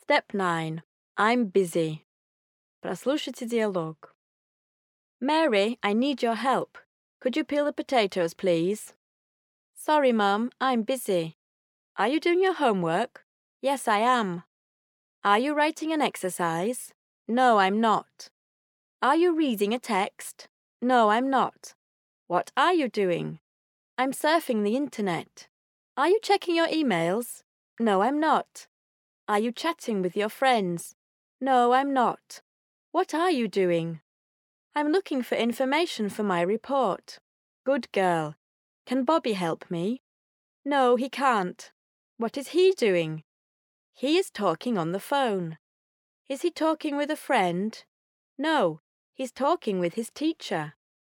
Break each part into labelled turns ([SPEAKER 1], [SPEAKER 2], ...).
[SPEAKER 1] Step 9. I'm busy. Прослушайте диалог. Mary, I need your help. Could you peel the potatoes, please? Sorry, Mum, I'm busy. Are you doing your homework? Yes, I am. Are you writing an exercise? No, I'm not. Are you reading a text? No, I'm not. What are you doing? I'm surfing the internet. Are you checking your emails? No, I'm not. Are you chatting with your friends? No, I'm not. What are you doing? I'm looking for information for my report. Good girl. Can Bobby help me? No, he can't. What is he doing? He is talking on the phone. Is he talking with a friend? No, he's talking with his teacher.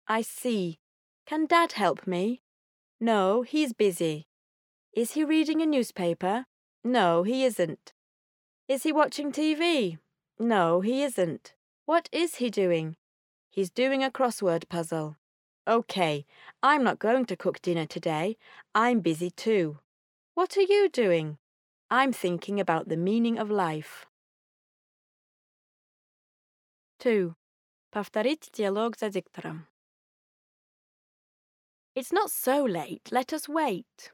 [SPEAKER 1] I see. Can Dad help me? No, he's busy. Is he reading a newspaper? No, he isn't. Is he watching TV? No, he isn't. What is he doing? He's doing a crossword puzzle. OK, I'm not going to cook dinner today. I'm busy too. What are you doing? I'm thinking about the meaning of life. 2. Повторить диалог за диктором. It's not so late. Let us wait.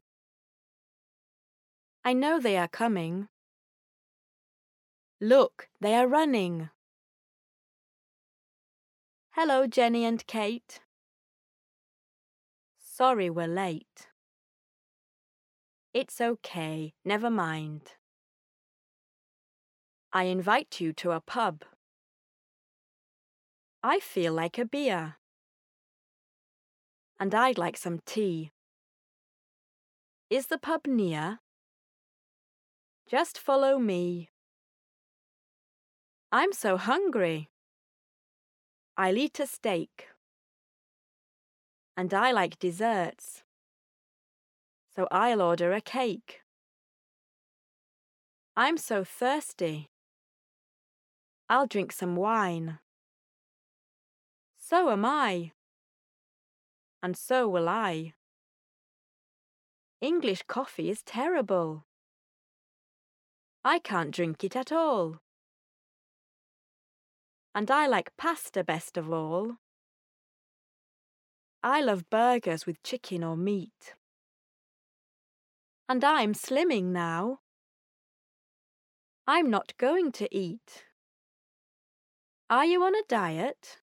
[SPEAKER 1] I know they are coming. Look, they are running. Hello, Jenny and Kate. Sorry we're late. It's okay, never mind. I invite you to a pub. I feel like a beer. And I'd like some tea. Is the pub near? Just follow me. I'm so hungry. I'll eat a steak. And I like desserts. So I'll order a cake. I'm so thirsty. I'll drink some wine. So am I. And so will I. English coffee is terrible. I can't drink it at all. And I like pasta best of all. I love burgers with chicken or meat. And I'm slimming now. I'm not going to eat. Are you on a diet?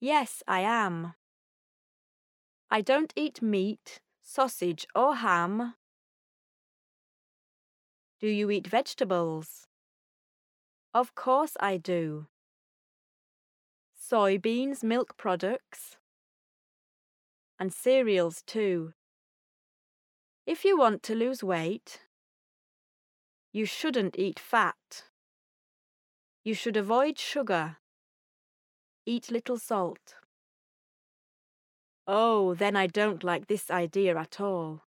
[SPEAKER 1] Yes, I am. I don't eat meat, sausage, or ham. Do you eat vegetables? Of course I do. Soybeans, milk products, and cereals too. If you want to lose weight, you shouldn't eat fat. You should avoid sugar. Eat little salt. Oh, then I don't like this idea at all.